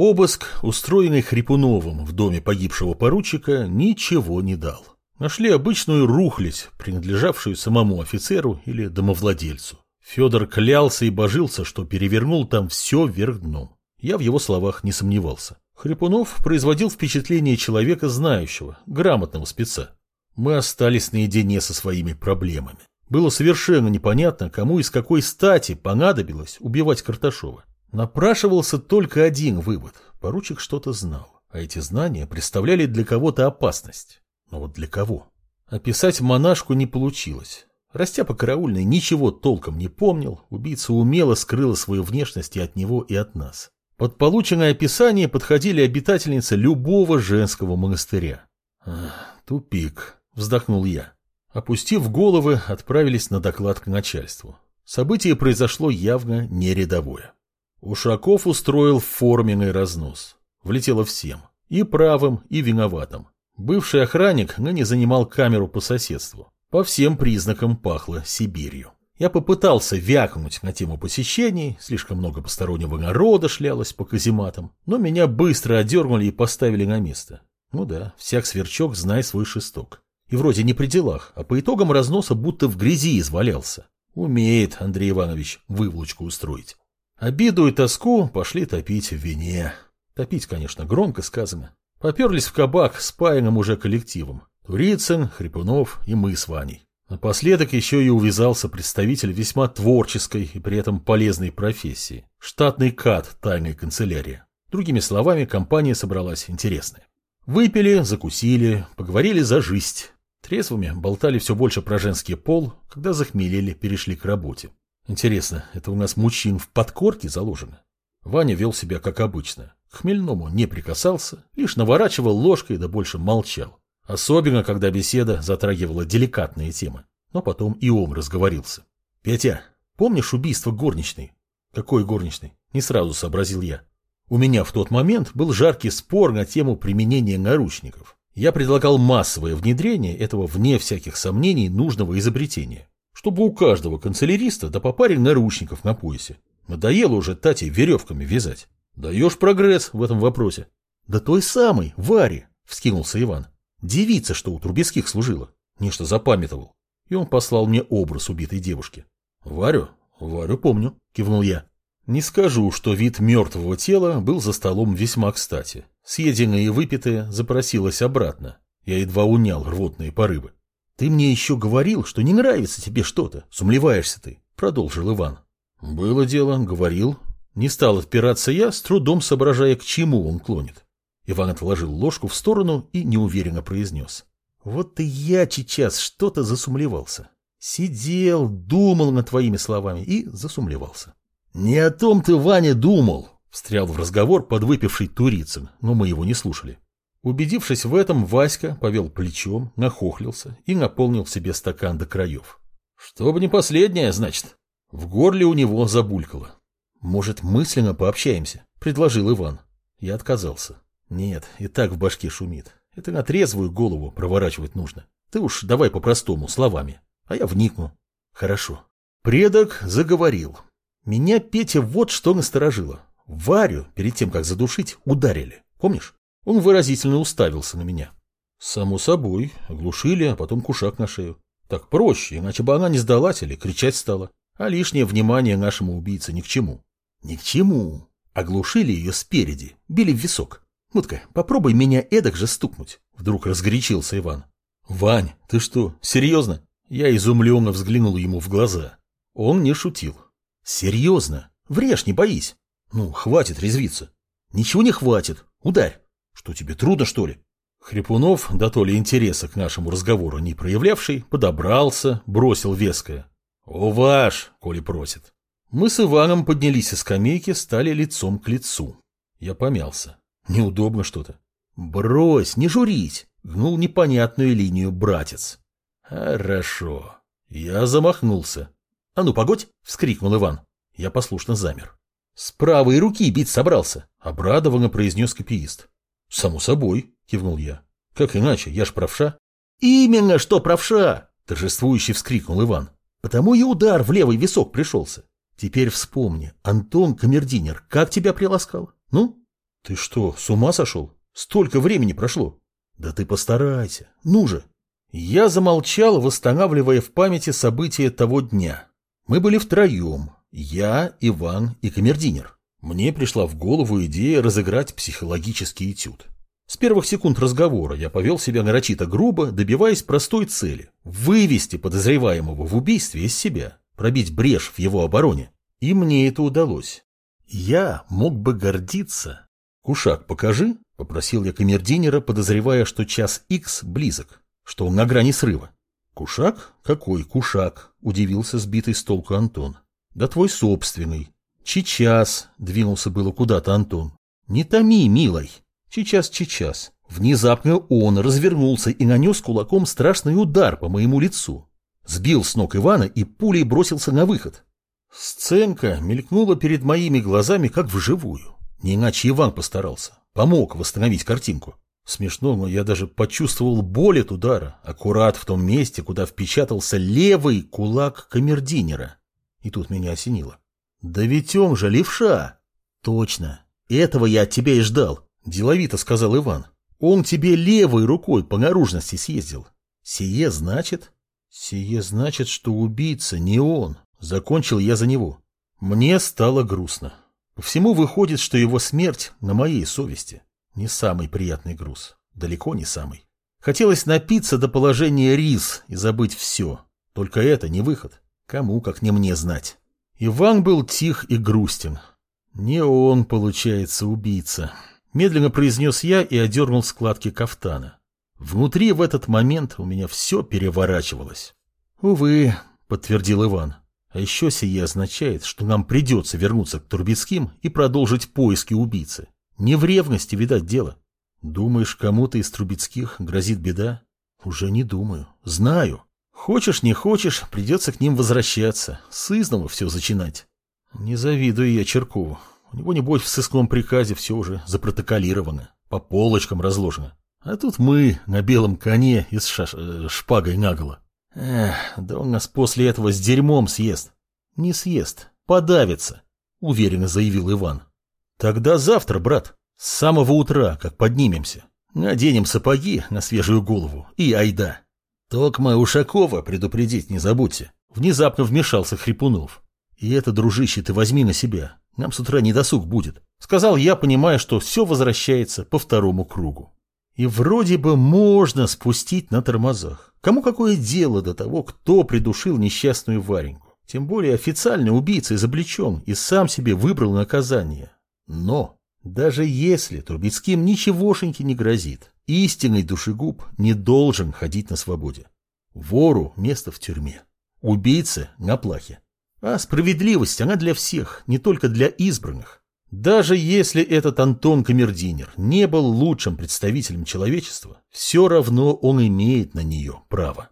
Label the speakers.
Speaker 1: Обыск, устроенный Хрипуновым в доме погибшего поручика, ничего не дал. Нашли обычную рухлядь, принадлежавшую самому офицеру или домовладельцу. Федор клялся и божился, что перевернул там все вверх дном. Я в его словах не сомневался. Хрипунов производил впечатление человека знающего, грамотного спеца. Мы остались наедине со своими проблемами. Было совершенно непонятно, кому и с какой стати понадобилось убивать Карташова. Напрашивался только один вывод. Поручик что-то знал, а эти знания представляли для кого-то опасность. Но вот для кого? Описать монашку не получилось. Растяпа караульный ничего толком не помнил, убийца умело скрыла свою внешность и от него, и от нас. Под полученное описание подходили обитательницы любого женского монастыря. «Тупик», — вздохнул я. Опустив головы, отправились на доклад к начальству. Событие произошло явно не рядовое. Ушаков устроил форменный разнос. Влетело всем. И правым, и виноватым. Бывший охранник ныне занимал камеру по соседству. По всем признакам пахло Сибирью. Я попытался вякнуть на тему посещений, слишком много постороннего народа шлялось по казематам, но меня быстро одернули и поставили на место. Ну да, всяк сверчок, знай свой шесток. И вроде не при делах, а по итогам разноса будто в грязи извалялся. Умеет Андрей Иванович выволочку устроить. Обиду и тоску пошли топить в вине. Топить, конечно, громко сказано. Поперлись в кабак с паянным уже коллективом. Турицын, Хрипунов и мы с Ваней. Напоследок еще и увязался представитель весьма творческой и при этом полезной профессии – штатный кат тайной канцелярии. Другими словами, компания собралась интересная. Выпили, закусили, поговорили за жизнь. Трезвыми болтали все больше про женский пол, когда захмелели, перешли к работе. Интересно, это у нас мужчин в подкорке заложено? Ваня вел себя как обычно. К хмельному не прикасался, лишь наворачивал ложкой да больше молчал. Особенно, когда беседа затрагивала деликатные темы. Но потом и он разговорился. «Петя, помнишь убийство горничной?» «Какой горничной?» Не сразу сообразил я. У меня в тот момент был жаркий спор на тему применения наручников. Я предлагал массовое внедрение этого, вне всяких сомнений, нужного изобретения. Чтобы у каждого канцеляриста да по паре наручников на поясе. Надоело уже Тате веревками вязать. Даешь прогресс в этом вопросе. Да той самой, Варе, вскинулся Иван. Девица, что у Трубецких служила. Нечто запамятовал. И он послал мне образ убитой девушки. Варю? Варю помню, кивнул я. Не скажу, что вид мертвого тела был за столом весьма кстати. Съеденное и выпитое запросилось обратно. Я едва унял рвотные порывы. Ты мне еще говорил, что не нравится тебе что-то, сумлеваешься ты, продолжил Иван. Было дело, говорил. Не стал отпираться я, с трудом соображая, к чему он клонит. Иван отложил ложку в сторону и неуверенно произнес. Вот и я сейчас что-то засумлевался. Сидел, думал над твоими словами и засумлевался. Не о том ты, Ваня, думал, встрял в разговор подвыпивший Турицын, но мы его не слушали. Убедившись в этом, Васька повел плечом, нахохлился и наполнил себе стакан до краев. Чтобы не последнее, значит. В горле у него забулькало. Может, мысленно пообщаемся, предложил Иван. Я отказался. Нет, и так в башке шумит. Это на трезвую голову проворачивать нужно. Ты уж давай по-простому, словами. А я вникну. Хорошо. Предок заговорил. Меня Петя вот что насторожило. Варю, перед тем, как задушить, ударили. Помнишь? Он выразительно уставился на меня. Само собой, оглушили, а потом кушак на шею. Так проще, иначе бы она не сдалась или кричать стала. А лишнее внимание нашему убийце ни к чему. Ни к чему. Оглушили ее спереди, били в висок. Ну-ка, попробуй меня эдак же стукнуть. Вдруг разгорячился Иван. Вань, ты что, серьезно? Я изумленно взглянул ему в глаза. Он не шутил. Серьезно? Врежь, не боись. Ну, хватит резвиться. Ничего не хватит. Ударь. Что тебе трудно, что ли? Хрипунов, да то ли интереса к нашему разговору не проявлявший, подобрался, бросил веское. «О, ваш!» — Коли просит. Мы с Иваном поднялись из скамейки, стали лицом к лицу. Я помялся. Неудобно что-то. Брось, не журись, гнул непонятную линию братец. Хорошо. Я замахнулся. А ну, погодь, вскрикнул Иван. Я послушно замер. С правой руки бить собрался, обрадованно произнес копиист. Само собой, кивнул я. Как иначе, я ж правша. Именно что правша, торжествующе вскрикнул Иван. Потому и удар в левый висок пришелся. Теперь вспомни, Антон Камердинер, как тебя приласкал? Ну, Ты что, с ума сошел? Столько времени прошло. Да ты постарайся. Ну же. Я замолчал, восстанавливая в памяти события того дня. Мы были втроем. Я, Иван и камердинер. Мне пришла в голову идея разыграть психологический этюд. С первых секунд разговора я повел себя нарочито грубо, добиваясь простой цели – вывести подозреваемого в убийстве из себя, пробить брешь в его обороне. И мне это удалось. Я мог бы гордиться. «Кушак, покажи», – попросил я камердинера, подозревая, что час икс близок, что он на грани срыва. «Кушак? Какой кушак?» – удивился сбитый с толку Антон. «Да твой собственный». «Сейчас», — двинулся было куда-то Антон. «Не томи, милой». Сейчас, сейчас. Внезапно он развернулся и нанес кулаком страшный удар по моему лицу. Сбил с ног Ивана и пулей бросился на выход. Сценка мелькнула перед моими глазами, как вживую. Не иначе Иван постарался. Помог восстановить картинку. Смешно, но я даже почувствовал боль от удара, аккурат в том месте, куда впечатался левый кулак камердинера. И тут меня осенило. Да ведь он же левша! Точно, этого я от тебя и ждал. Деловито сказал Иван. Он тебе левой рукой по наружности съездил. Сие значит? Сие значит, что убийца не он. Закончил я за него. Мне стало грустно. По всему выходит, что его смерть на моей совести. Не самый приятный груз. Далеко не самый. Хотелось напиться до положения рис и забыть все. Только это не выход. Кому, как не мне, знать. Иван был тих и грустен. Не он, получается, убийца. Медленно произнес я и одернул складки кафтана. Внутри в этот момент у меня все переворачивалось. «Увы», — подтвердил Иван. «А еще сие означает, что нам придется вернуться к Турбецким и продолжить поиски убийцы. Не в ревности, видать, дело. Думаешь, кому-то из Трубецких грозит беда? Уже не думаю. Знаю. Хочешь, не хочешь, придется к ним возвращаться, с изного все зачинать. Не завидую я Черкову. У него, небось, в сыском приказе все уже запротоколировано, по полочкам разложено. А тут мы на белом коне и с шаш... Э, шпагой наголо. Эх, да он нас после этого с дерьмом съест. Не съест, подавится, уверенно заявил Иван. Тогда завтра, брат, с самого утра, как поднимемся, наденем сапоги на свежую голову и айда. Токма Ушакова предупредить не забудьте. Внезапно вмешался Хрипунов. И это, дружище, ты возьми на себя. Нам с утра не досуг будет. Сказал я, понимая, что все возвращается по второму кругу. И вроде бы можно спустить на тормозах. Кому какое дело до того, кто придушил несчастную Вареньку? Тем более официальный убийца изобличен и сам себе выбрал наказание. Но даже если Трубецким ничегошеньки не грозит, истинный душегуб не должен ходить на свободе. Вору место в тюрьме, убийце на плахе. А справедливость, она для всех, не только для избранных. Даже если этот Антон Камердинер не был лучшим представителем человечества, все равно он имеет на нее право.